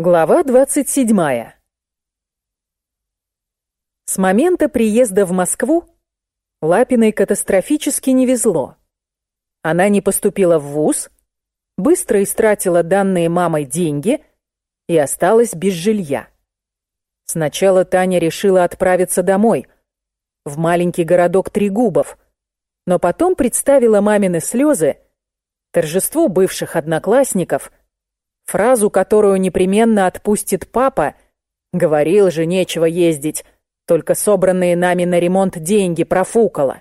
Глава 27. С момента приезда в Москву Лапиной катастрофически не везло. Она не поступила в вуз, быстро истратила данные мамой деньги и осталась без жилья. Сначала Таня решила отправиться домой, в маленький городок Трегубов, но потом представила мамины слезы, торжество бывших одноклассников — Фразу, которую непременно отпустит папа, говорил же, нечего ездить, только собранные нами на ремонт деньги профукала.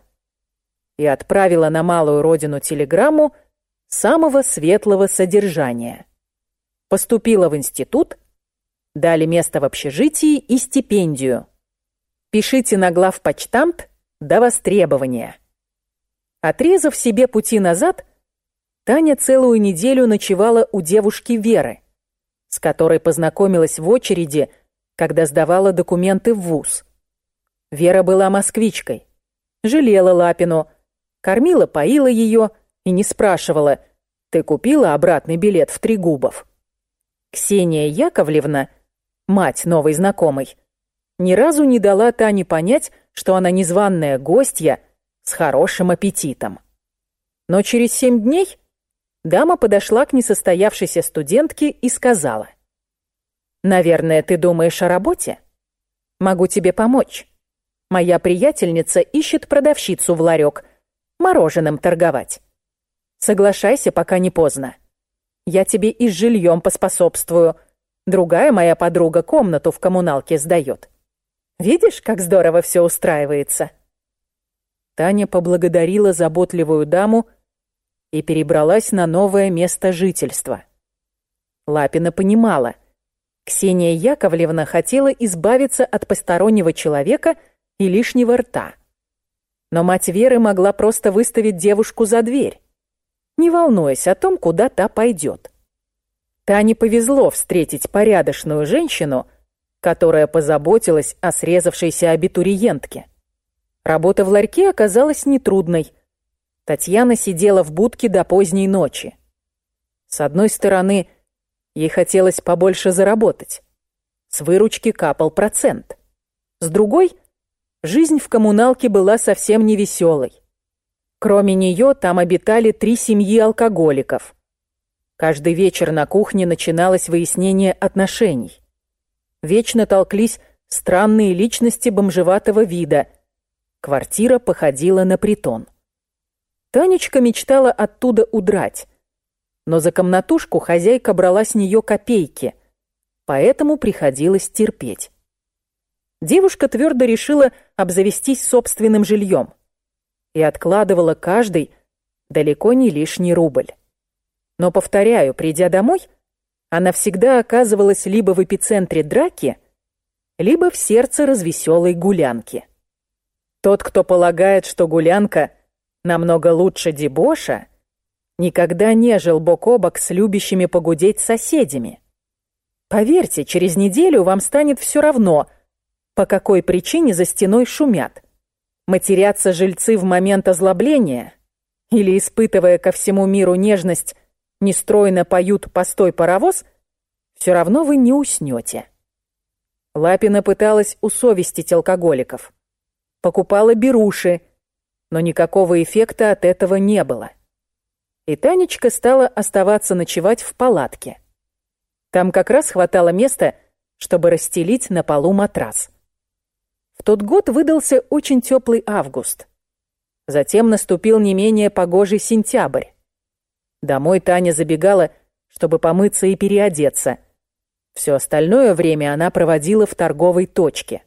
И отправила на малую родину телеграмму самого светлого содержания. Поступила в институт, дали место в общежитии и стипендию. Пишите на главпочтамт до востребования. Отрезав себе пути назад, Таня целую неделю ночевала у девушки Веры, с которой познакомилась в очереди, когда сдавала документы в ВУЗ. Вера была москвичкой, жалела Лапину, кормила, поила ее и не спрашивала, «Ты купила обратный билет в Трегубов?» Ксения Яковлевна, мать новой знакомой, ни разу не дала Тане понять, что она незваная гостья с хорошим аппетитом. Но через семь дней дама подошла к несостоявшейся студентке и сказала. «Наверное, ты думаешь о работе? Могу тебе помочь. Моя приятельница ищет продавщицу в ларек, мороженым торговать. Соглашайся, пока не поздно. Я тебе и с жильем поспособствую. Другая моя подруга комнату в коммуналке сдает. Видишь, как здорово все устраивается?» Таня поблагодарила заботливую даму и перебралась на новое место жительства. Лапина понимала, Ксения Яковлевна хотела избавиться от постороннего человека и лишнего рта. Но мать Веры могла просто выставить девушку за дверь, не волнуясь о том, куда та пойдет. Тане повезло встретить порядочную женщину, которая позаботилась о срезавшейся абитуриентке. Работа в ларьке оказалась нетрудной, Татьяна сидела в будке до поздней ночи. С одной стороны, ей хотелось побольше заработать. С выручки капал процент. С другой, жизнь в коммуналке была совсем не веселой. Кроме нее там обитали три семьи алкоголиков. Каждый вечер на кухне начиналось выяснение отношений. Вечно толклись странные личности бомжеватого вида. Квартира походила на притон. Танечка мечтала оттуда удрать. Но за комнатушку хозяйка брала с нее копейки, поэтому приходилось терпеть. Девушка твердо решила обзавестись собственным жильем и откладывала каждый далеко не лишний рубль. Но, повторяю, придя домой, она всегда оказывалась либо в эпицентре драки, либо в сердце развеселой гулянки. Тот, кто полагает, что гулянка намного лучше дебоша, никогда не жил бок о бок с любящими погудеть соседями. Поверьте, через неделю вам станет все равно, по какой причине за стеной шумят. Матерятся жильцы в момент озлобления или, испытывая ко всему миру нежность, нестройно поют «постой, паровоз», все равно вы не уснете. Лапина пыталась усовестить алкоголиков. Покупала беруши, но никакого эффекта от этого не было. И Танечка стала оставаться ночевать в палатке. Там как раз хватало места, чтобы расстелить на полу матрас. В тот год выдался очень теплый август. Затем наступил не менее погожий сентябрь. Домой Таня забегала, чтобы помыться и переодеться. Все остальное время она проводила в торговой точке.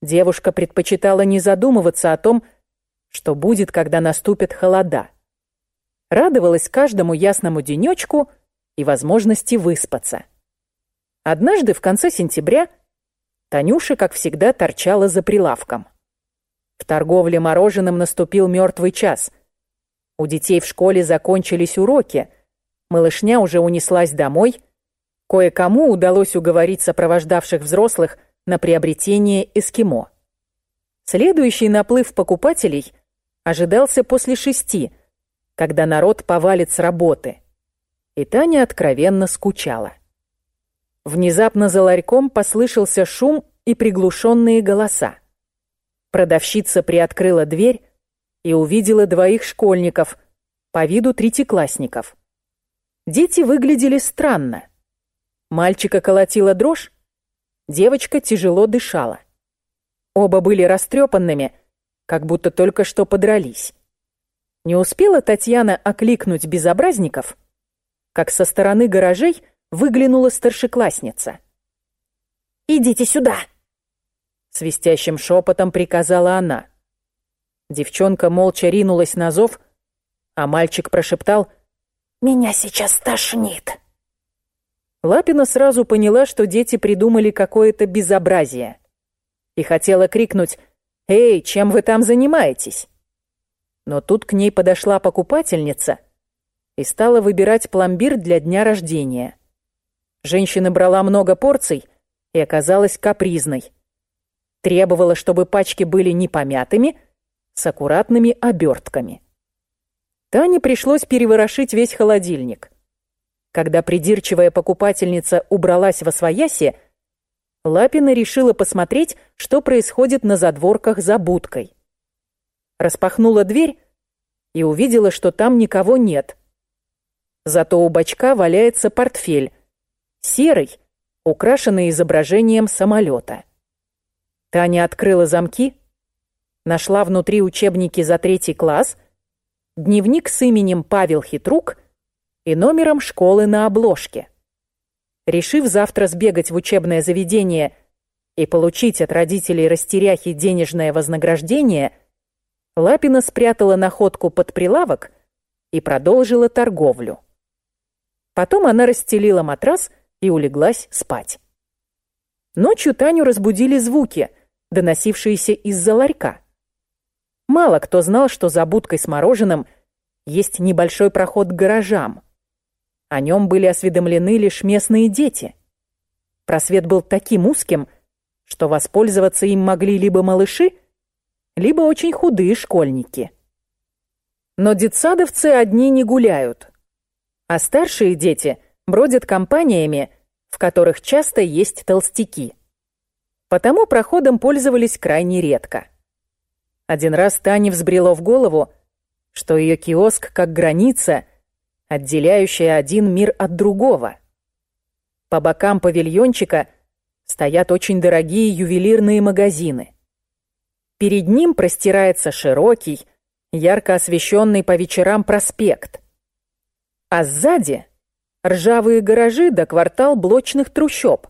Девушка предпочитала не задумываться о том, что будет, когда наступят холода. Радовалась каждому ясному денечку и возможности выспаться. Однажды в конце сентября Танюша, как всегда, торчала за прилавком. В торговле мороженым наступил мертвый час. У детей в школе закончились уроки, малышня уже унеслась домой, кое-кому удалось уговорить сопровождавших взрослых на приобретение эскимо. Следующий наплыв покупателей ожидался после шести, когда народ повалит с работы. И Таня откровенно скучала. Внезапно за ларьком послышался шум и приглушенные голоса. Продавщица приоткрыла дверь и увидела двоих школьников, по виду третьеклассников. Дети выглядели странно. Мальчика колотила дрожь, девочка тяжело дышала. Оба были растрепанными, как будто только что подрались. Не успела Татьяна окликнуть безобразников, как со стороны гаражей выглянула старшеклассница. «Идите сюда!» Свистящим шепотом приказала она. Девчонка молча ринулась на зов, а мальчик прошептал «Меня сейчас тошнит». Лапина сразу поняла, что дети придумали какое-то безобразие. И хотела крикнуть «Эй, чем вы там занимаетесь?» Но тут к ней подошла покупательница и стала выбирать пломбир для дня рождения. Женщина брала много порций и оказалась капризной. Требовала, чтобы пачки были не помятыми, с аккуратными обертками. Тане пришлось переворошить весь холодильник. Когда придирчивая покупательница убралась во своясе, Лапина решила посмотреть, что происходит на задворках за будкой. Распахнула дверь и увидела, что там никого нет. Зато у бачка валяется портфель, серый, украшенный изображением самолета. Таня открыла замки, нашла внутри учебники за третий класс, дневник с именем Павел Хитрук и номером школы на обложке. Решив завтра сбегать в учебное заведение и получить от родителей растеряхи денежное вознаграждение, Лапина спрятала находку под прилавок и продолжила торговлю. Потом она расстелила матрас и улеглась спать. Ночью Таню разбудили звуки, доносившиеся из-за ларька. Мало кто знал, что за будкой с мороженым есть небольшой проход к гаражам. О нем были осведомлены лишь местные дети. Просвет был таким узким, что воспользоваться им могли либо малыши, либо очень худые школьники. Но детсадовцы одни не гуляют, а старшие дети — бродят компаниями, в которых часто есть толстяки. Потому проходом пользовались крайне редко. Один раз Тане взбрело в голову, что ее киоск как граница, отделяющая один мир от другого. По бокам павильончика стоят очень дорогие ювелирные магазины. Перед ним простирается широкий, ярко освещенный по вечерам проспект. А сзади ржавые гаражи до квартал блочных трущоб,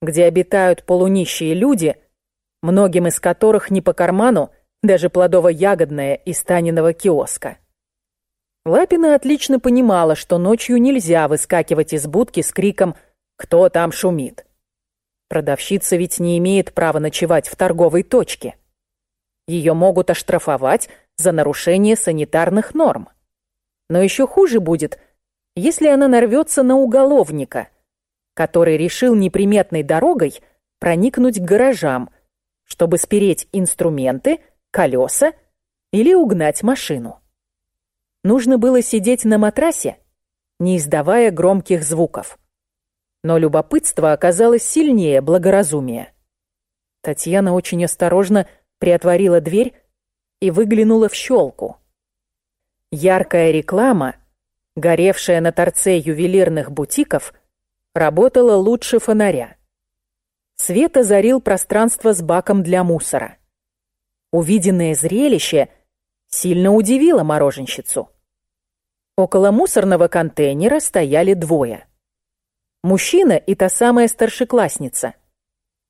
где обитают полунищие люди, многим из которых не по карману даже плодово-ягодное из Таниного киоска. Лапина отлично понимала, что ночью нельзя выскакивать из будки с криком «Кто там шумит?». Продавщица ведь не имеет права ночевать в торговой точке. Ее могут оштрафовать за нарушение санитарных норм. Но еще хуже будет – если она нарвется на уголовника, который решил неприметной дорогой проникнуть к гаражам, чтобы спереть инструменты, колеса или угнать машину. Нужно было сидеть на матрасе, не издавая громких звуков. Но любопытство оказалось сильнее благоразумия. Татьяна очень осторожно приотворила дверь и выглянула в щелку. Яркая реклама горевшая на торце ювелирных бутиков, работала лучше фонаря. Свет озарил пространство с баком для мусора. Увиденное зрелище сильно удивило мороженщицу. Около мусорного контейнера стояли двое. Мужчина и та самая старшеклассница.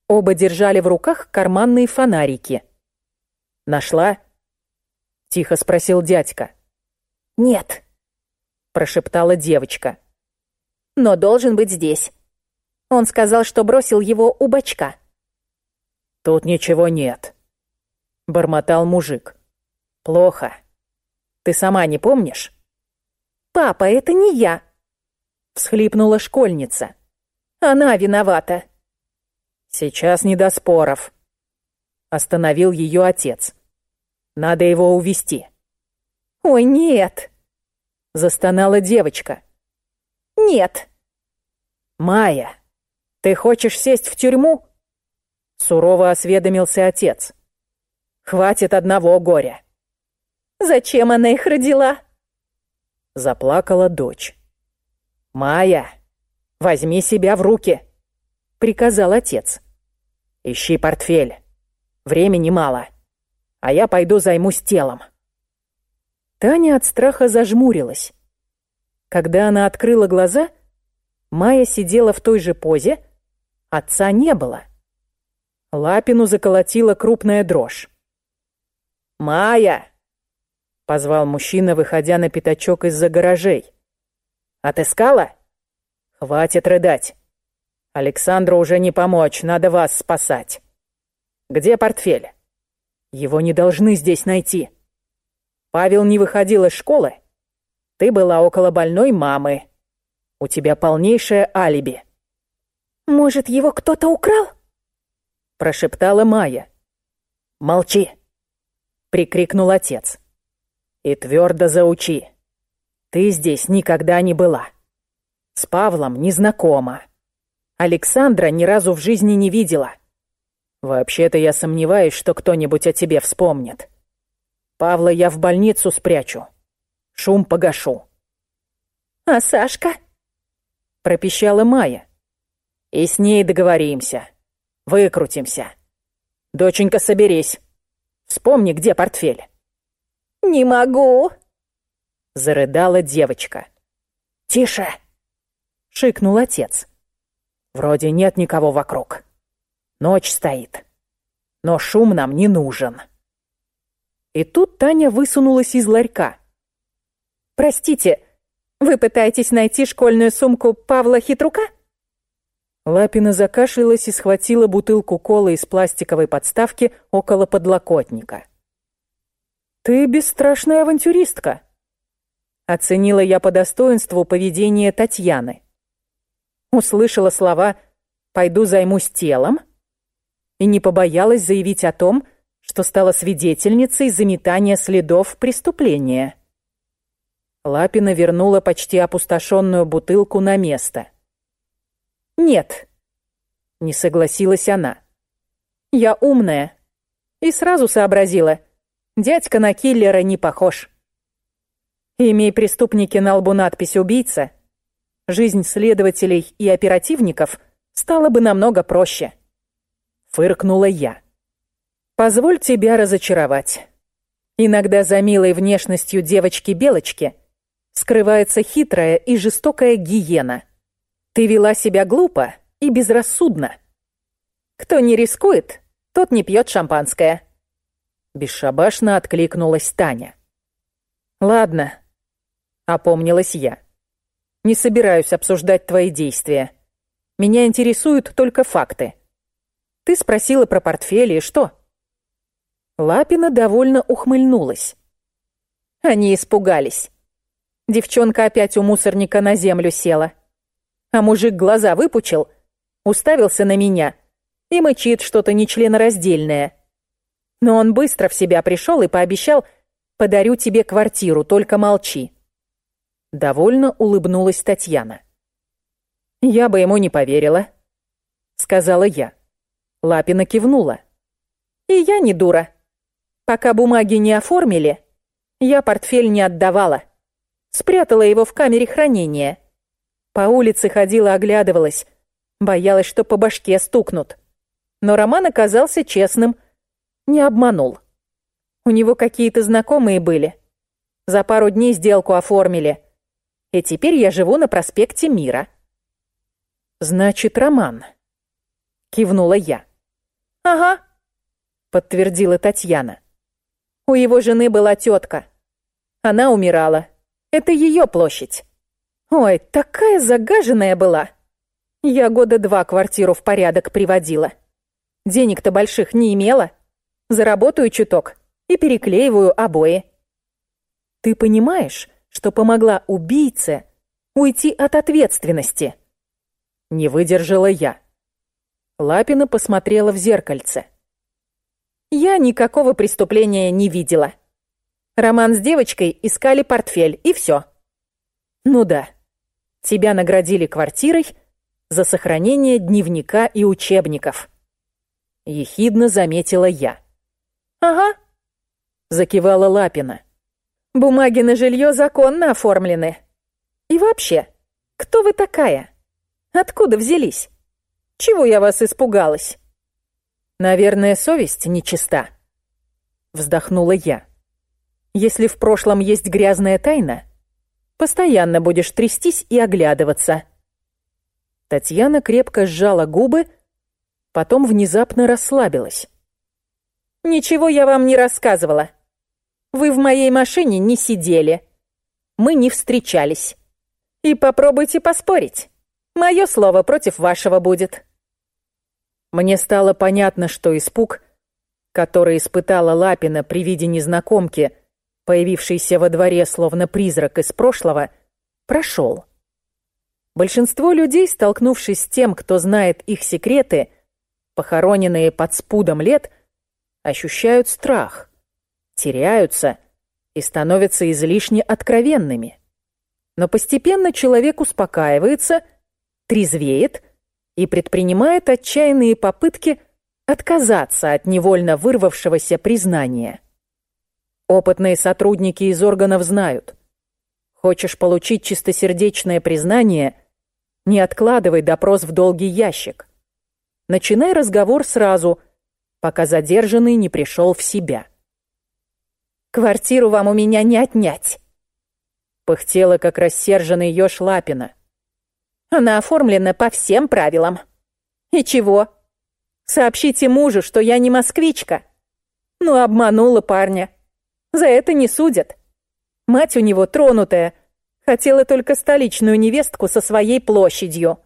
Оба держали в руках карманные фонарики. «Нашла?» — тихо спросил дядька. «Нет», прошептала девочка. Но должен быть здесь. Он сказал, что бросил его у бачка. Тут ничего нет, бормотал мужик. Плохо. Ты сама не помнишь? Папа, это не я, всхлипнула школьница. Она виновата. Сейчас не до споров. Остановил ее отец. Надо его увести. Ой, нет, Застонала девочка. «Нет». «Майя, «Ты хочешь сесть в тюрьму?» Сурово осведомился отец. «Хватит одного горя». «Зачем она их родила?» Заплакала дочь. «Майя, возьми себя в руки!» Приказал отец. «Ищи портфель. Времени мало. А я пойду займусь телом». Таня от страха зажмурилась. Когда она открыла глаза, Майя сидела в той же позе, отца не было. Лапину заколотила крупная дрожь. «Майя!» — позвал мужчина, выходя на пятачок из-за гаражей. «Отыскала? Хватит рыдать. Александру уже не помочь, надо вас спасать. Где портфель? Его не должны здесь найти. Павел не выходил из школы. Ты была около больной мамы. У тебя полнейшее алиби». «Может, его кто-то украл?» прошептала Майя. «Молчи!» — прикрикнул отец. «И твердо заучи. Ты здесь никогда не была. С Павлом не знакома. Александра ни разу в жизни не видела. Вообще-то я сомневаюсь, что кто-нибудь о тебе вспомнит. Павла я в больницу спрячу. Шум погашу». «А Сашка?» — пропищала Майя. «И с ней договоримся». Выкрутимся. Доченька, соберись. Вспомни, где портфель. Не могу. Зарыдала девочка. Тише. Шикнул отец. Вроде нет никого вокруг. Ночь стоит. Но шум нам не нужен. И тут Таня высунулась из ларька. «Простите, вы пытаетесь найти школьную сумку Павла Хитрука?» Лапина закашлялась и схватила бутылку колы из пластиковой подставки около подлокотника. «Ты бесстрашная авантюристка», — оценила я по достоинству поведение Татьяны. Услышала слова «пойду займусь телом» и не побоялась заявить о том, что стала свидетельницей заметания следов преступления. Лапина вернула почти опустошенную бутылку на место — «Нет», — не согласилась она. «Я умная. И сразу сообразила. Дядька на киллера не похож. Имей преступники на лбу надпись «Убийца», жизнь следователей и оперативников стала бы намного проще. Фыркнула я. Позволь тебя разочаровать. Иногда за милой внешностью девочки-белочки скрывается хитрая и жестокая гиена — ты вела себя глупо и безрассудно. Кто не рискует, тот не пьет шампанское. Бесшабашно откликнулась Таня. Ладно, опомнилась я. Не собираюсь обсуждать твои действия. Меня интересуют только факты. Ты спросила про портфель и что? Лапина довольно ухмыльнулась. Они испугались. Девчонка опять у мусорника на землю села а мужик глаза выпучил, уставился на меня и мычит что-то нечленораздельное. Но он быстро в себя пришел и пообещал «подарю тебе квартиру, только молчи». Довольно улыбнулась Татьяна. «Я бы ему не поверила», — сказала я. Лапина кивнула. «И я не дура. Пока бумаги не оформили, я портфель не отдавала. Спрятала его в камере хранения. По улице ходила, оглядывалась. Боялась, что по башке стукнут. Но Роман оказался честным. Не обманул. У него какие-то знакомые были. За пару дней сделку оформили. И теперь я живу на проспекте Мира. «Значит, Роман», — кивнула я. «Ага», — подтвердила Татьяна. «У его жены была тетка. Она умирала. Это ее площадь. Ой, такая загаженная была. Я года два квартиру в порядок приводила. Денег-то больших не имела. Заработаю чуток и переклеиваю обои. Ты понимаешь, что помогла убийце уйти от ответственности? Не выдержала я. Лапина посмотрела в зеркальце. Я никакого преступления не видела. Роман с девочкой искали портфель, и все. Ну да. Тебя наградили квартирой, за сохранение дневника и учебников. Ехидно заметила я. «Ага», — закивала Лапина. «Бумаги на жилье законно оформлены. И вообще, кто вы такая? Откуда взялись? Чего я вас испугалась?» «Наверное, совесть нечиста», — вздохнула я. «Если в прошлом есть грязная тайна, постоянно будешь трястись и оглядываться». Татьяна крепко сжала губы, потом внезапно расслабилась. «Ничего я вам не рассказывала. Вы в моей машине не сидели. Мы не встречались. И попробуйте поспорить. Мое слово против вашего будет». Мне стало понятно, что испуг, который испытала Лапина при виде незнакомки, появившейся во дворе словно призрак из прошлого, прошел. Большинство людей, столкнувшись с тем, кто знает их секреты, похороненные под спудом лет, ощущают страх, теряются и становятся излишне откровенными. Но постепенно человек успокаивается, трезвеет и предпринимает отчаянные попытки отказаться от невольно вырвавшегося признания. Опытные сотрудники из органов знают. Хочешь получить чистосердечное признание, не откладывай допрос в долгий ящик. Начинай разговор сразу, пока задержанный не пришел в себя. «Квартиру вам у меня не отнять!» Пыхтела, как рассерженный еж Лапина. «Она оформлена по всем правилам. И чего? Сообщите мужу, что я не москвичка. Ну, обманула парня. За это не судят. Мать у него тронутая, Хотела только столичную невестку со своей площадью.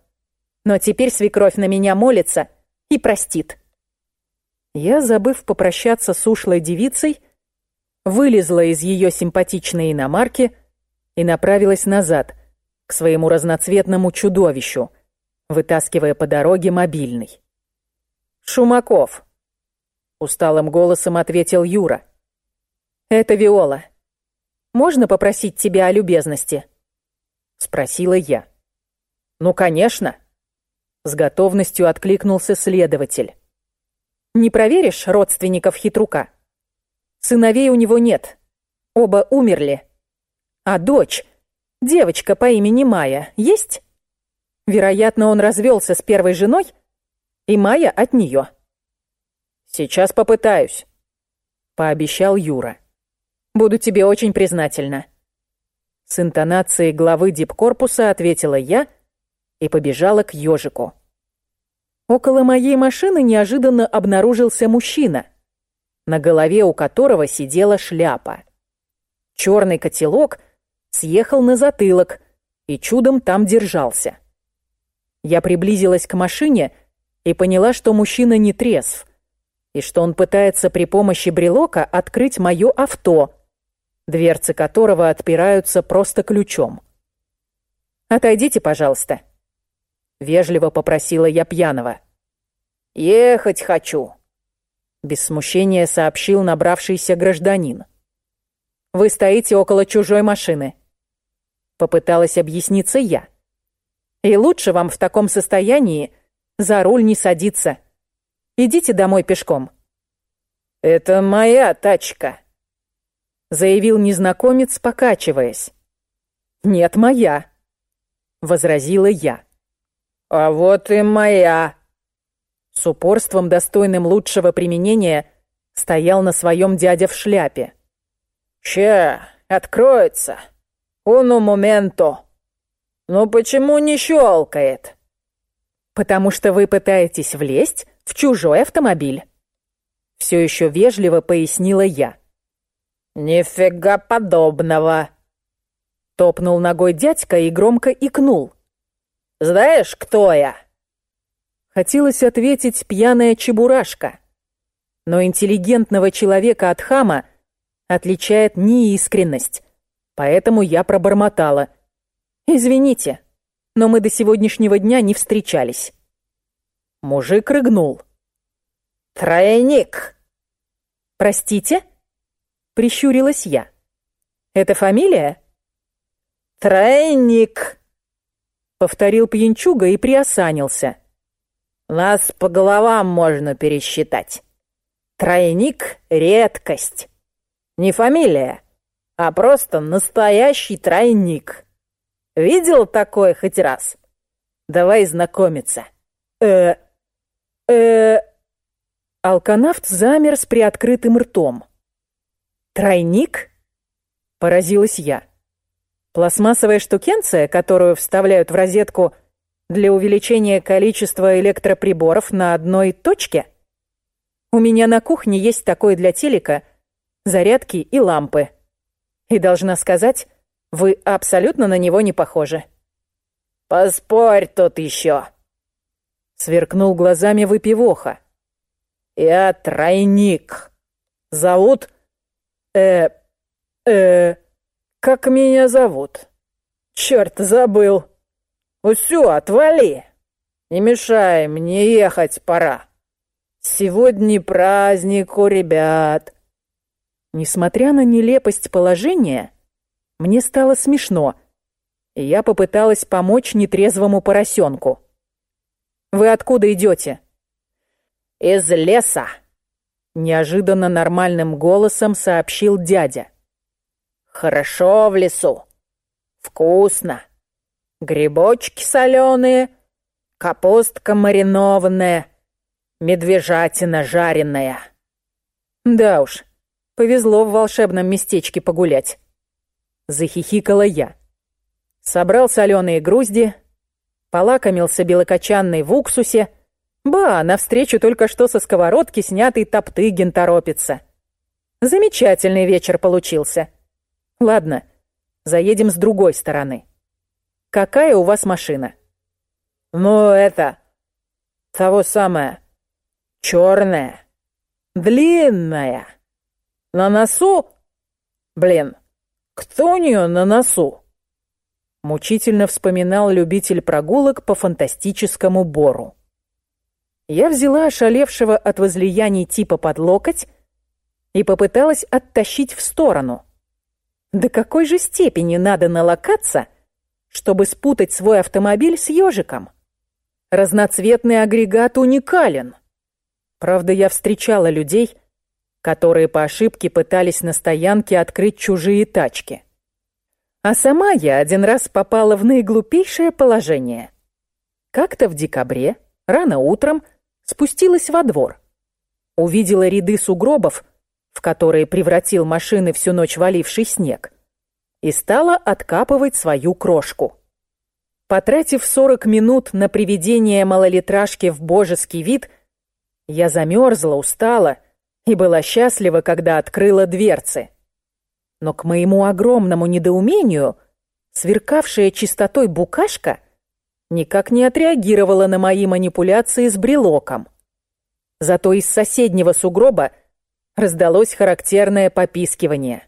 Но теперь свекровь на меня молится и простит. Я, забыв попрощаться с ушлой девицей, вылезла из ее симпатичной иномарки и направилась назад, к своему разноцветному чудовищу, вытаскивая по дороге мобильный. «Шумаков», — усталым голосом ответил Юра. «Это Виола. Можно попросить тебя о любезности?» — спросила я. «Ну, конечно!» — с готовностью откликнулся следователь. «Не проверишь родственников хитрука? Сыновей у него нет, оба умерли. А дочь, девочка по имени Майя, есть? Вероятно, он развелся с первой женой, и Майя от нее». «Сейчас попытаюсь», — пообещал Юра. «Буду тебе очень признательна». С интонацией главы дипкорпуса ответила я и побежала к ежику. Около моей машины неожиданно обнаружился мужчина, на голове у которого сидела шляпа. Черный котелок съехал на затылок и чудом там держался. Я приблизилась к машине и поняла, что мужчина не трезв, и что он пытается при помощи брелока открыть мое авто — дверцы которого отпираются просто ключом. «Отойдите, пожалуйста», — вежливо попросила я пьяного. «Ехать хочу», — без смущения сообщил набравшийся гражданин. «Вы стоите около чужой машины», — попыталась объясниться я. «И лучше вам в таком состоянии за руль не садиться. Идите домой пешком». «Это моя тачка», заявил незнакомец, покачиваясь. «Нет, моя», — возразила я. «А вот и моя». С упорством, достойным лучшего применения, стоял на своем дядя в шляпе. «Че, откроется? Уну моменто. Ну почему не щелкает?» «Потому что вы пытаетесь влезть в чужой автомобиль». Все еще вежливо пояснила я. «Нифига подобного!» Топнул ногой дядька и громко икнул. «Знаешь, кто я?» Хотелось ответить пьяная чебурашка. Но интеллигентного человека от хама отличает неискренность. Поэтому я пробормотала. «Извините, но мы до сегодняшнего дня не встречались». Мужик рыгнул. «Тройник!» «Простите?» Прищурилась я. «Это фамилия?» «Тройник», — повторил пьянчуга и приосанился. Нас по головам можно пересчитать. Тройник — редкость. Не фамилия, а просто настоящий тройник. Видел такое хоть раз? Давай знакомиться. Э, э, Алканавт замер с приоткрытым ртом. «Тройник?» — поразилась я. «Пластмассовая штукенция, которую вставляют в розетку для увеличения количества электроприборов на одной точке? У меня на кухне есть такой для телека, зарядки и лампы. И должна сказать, вы абсолютно на него не похожи». «Поспорь тут еще!» Сверкнул глазами выпивоха. «Я тройник. Зовут... Э... Э... Как меня зовут? Черт, забыл. Усё, отвали. Не мешай, мне ехать пора. Сегодня праздник у ребят». Несмотря на нелепость положения, мне стало смешно, и я попыталась помочь нетрезвому поросенку. «Вы откуда идете?» из леса!» Неожиданно нормальным голосом сообщил дядя. «Хорошо в лесу. Вкусно. Грибочки соленые, капустка маринованная, медвежатина жареная». «Да уж, повезло в волшебном местечке погулять». Захихикала я. Собрал соленые грузди, полакомился белокочанной в уксусе, Ба, навстречу только что со сковородки снятый Топтыгин торопится. Замечательный вечер получился. Ладно, заедем с другой стороны. Какая у вас машина? Ну, это... Того самое. Черная. Длинная. На носу... Блин, кто у нее на носу? Мучительно вспоминал любитель прогулок по фантастическому бору. Я взяла ошалевшего от возлияний типа под локоть и попыталась оттащить в сторону. До какой же степени надо налокаться, чтобы спутать свой автомобиль с ежиком? Разноцветный агрегат уникален. Правда, я встречала людей, которые по ошибке пытались на стоянке открыть чужие тачки. А сама я один раз попала в наиглупейшее положение. Как-то в декабре, рано утром, спустилась во двор. Увидела ряды сугробов, в которые превратил машины всю ночь валивший снег, и стала откапывать свою крошку. Потратив 40 минут на приведение малолитражки в божеский вид, я замерзла, устала и была счастлива, когда открыла дверцы. Но к моему огромному недоумению сверкавшая чистотой букашка никак не отреагировала на мои манипуляции с брелоком. Зато из соседнего сугроба раздалось характерное попискивание.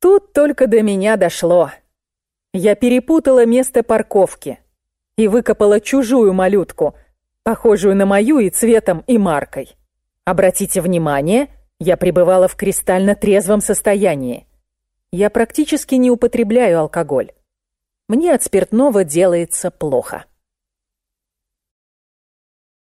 Тут только до меня дошло. Я перепутала место парковки и выкопала чужую малютку, похожую на мою и цветом, и маркой. Обратите внимание, я пребывала в кристально трезвом состоянии. Я практически не употребляю алкоголь мне от спиртного делается плохо.